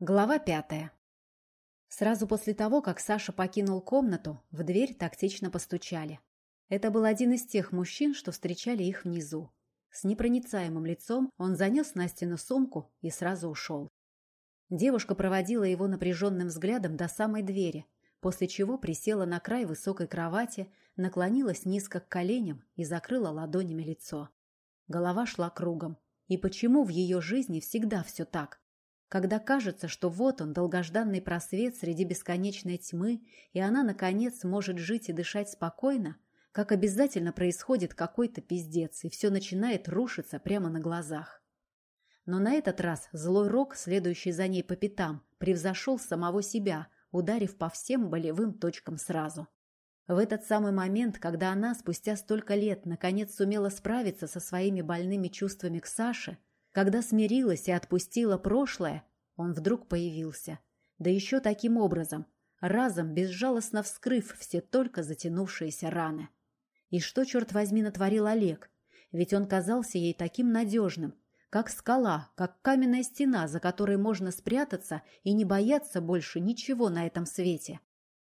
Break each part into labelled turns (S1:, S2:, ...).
S1: Глава пятая. Сразу после того, как Саша покинул комнату, в дверь тактично постучали. Это был один из тех мужчин, что встречали их внизу. С непроницаемым лицом он занес Настину сумку и сразу ушел. Девушка проводила его напряженным взглядом до самой двери, после чего присела на край высокой кровати, наклонилась низко к коленям и закрыла ладонями лицо. Голова шла кругом. И почему в ее жизни всегда все так? Когда кажется, что вот он, долгожданный просвет среди бесконечной тьмы, и она, наконец, может жить и дышать спокойно, как обязательно происходит какой-то пиздец, и все начинает рушиться прямо на глазах. Но на этот раз злой рок, следующий за ней по пятам, превзошел самого себя, ударив по всем болевым точкам сразу. В этот самый момент, когда она спустя столько лет наконец сумела справиться со своими больными чувствами к Саше, когда смирилась и отпустила прошлое, он вдруг появился. Да еще таким образом, разом безжалостно вскрыв все только затянувшиеся раны. И что, черт возьми, натворил Олег? Ведь он казался ей таким надежным, как скала, как каменная стена, за которой можно спрятаться и не бояться больше ничего на этом свете.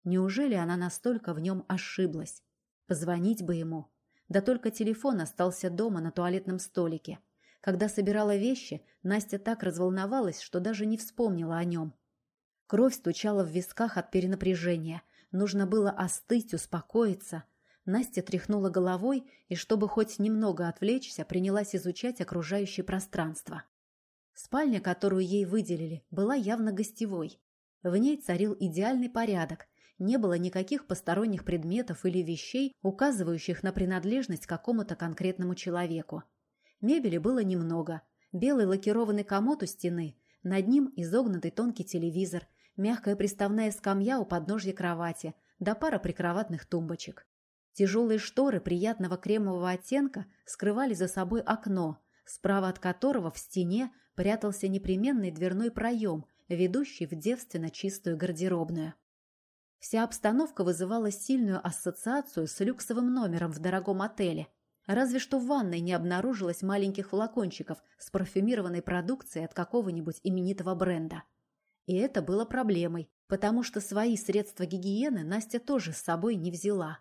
S1: Неужели она настолько в нем ошиблась? Позвонить бы ему. Да только телефон остался дома на туалетном столике. Когда собирала вещи, Настя так разволновалась, что даже не вспомнила о нем. Кровь стучала в висках от перенапряжения. Нужно было остыть, успокоиться. Настя тряхнула головой и, чтобы хоть немного отвлечься, принялась изучать окружающее пространство. Спальня, которую ей выделили, была явно гостевой. В ней царил идеальный порядок. Не было никаких посторонних предметов или вещей, указывающих на принадлежность какому-то конкретному человеку. Мебели было немного. Белый лакированный комод у стены, над ним изогнутый тонкий телевизор, мягкая приставная скамья у подножья кровати, да пара прикроватных тумбочек. Тяжелые шторы приятного кремового оттенка скрывали за собой окно, справа от которого в стене прятался непременный дверной проем, ведущий в девственно чистую гардеробную. Вся обстановка вызывала сильную ассоциацию с люксовым номером в дорогом отеле, Разве что в ванной не обнаружилось маленьких флакончиков с парфюмированной продукцией от какого-нибудь именитого бренда. И это было проблемой, потому что свои средства гигиены Настя тоже с собой не взяла.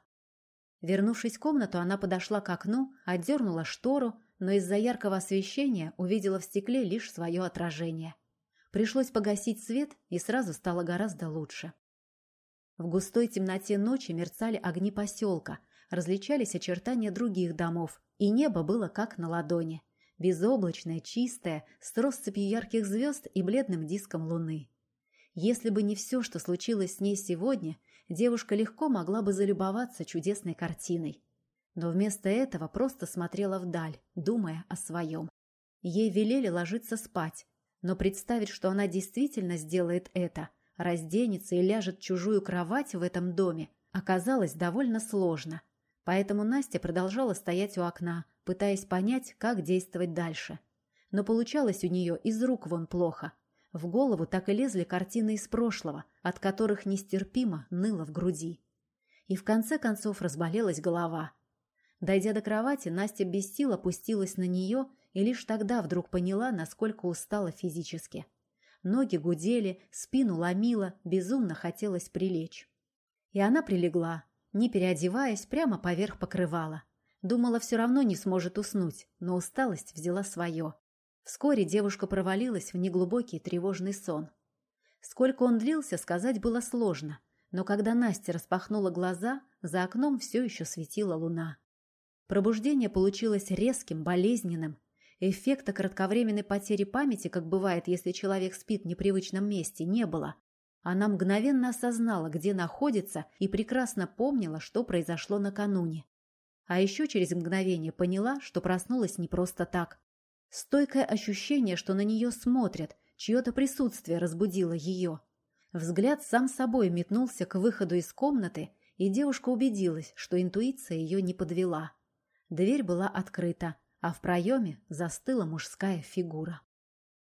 S1: Вернувшись в комнату, она подошла к окну, отдернула штору, но из-за яркого освещения увидела в стекле лишь свое отражение. Пришлось погасить свет, и сразу стало гораздо лучше. В густой темноте ночи мерцали огни поселка, различались очертания других домов, и небо было как на ладони. Безоблачное, чистое, с россыпью ярких звезд и бледным диском луны. Если бы не все, что случилось с ней сегодня, девушка легко могла бы залюбоваться чудесной картиной. Но вместо этого просто смотрела вдаль, думая о своем. Ей велели ложиться спать, но представить, что она действительно сделает это, разденется и ляжет в чужую кровать в этом доме, оказалось довольно сложно – Поэтому Настя продолжала стоять у окна, пытаясь понять, как действовать дальше. Но получалось у нее из рук вон плохо. В голову так и лезли картины из прошлого, от которых нестерпимо ныло в груди. И в конце концов разболелась голова. Дойдя до кровати, Настя без сил опустилась на нее и лишь тогда вдруг поняла, насколько устала физически. Ноги гудели, спину ломило, безумно хотелось прилечь. И она прилегла, не переодеваясь, прямо поверх покрывала. Думала, все равно не сможет уснуть, но усталость взяла свое. Вскоре девушка провалилась в неглубокий тревожный сон. Сколько он длился, сказать было сложно, но когда Настя распахнула глаза, за окном все еще светила луна. Пробуждение получилось резким, болезненным. Эффекта кратковременной потери памяти, как бывает, если человек спит в непривычном месте, не было. Она мгновенно осознала, где находится, и прекрасно помнила, что произошло накануне. А еще через мгновение поняла, что проснулась не просто так. Стойкое ощущение, что на нее смотрят, чье-то присутствие разбудило ее. Взгляд сам собой метнулся к выходу из комнаты, и девушка убедилась, что интуиция ее не подвела. Дверь была открыта, а в проеме застыла мужская фигура.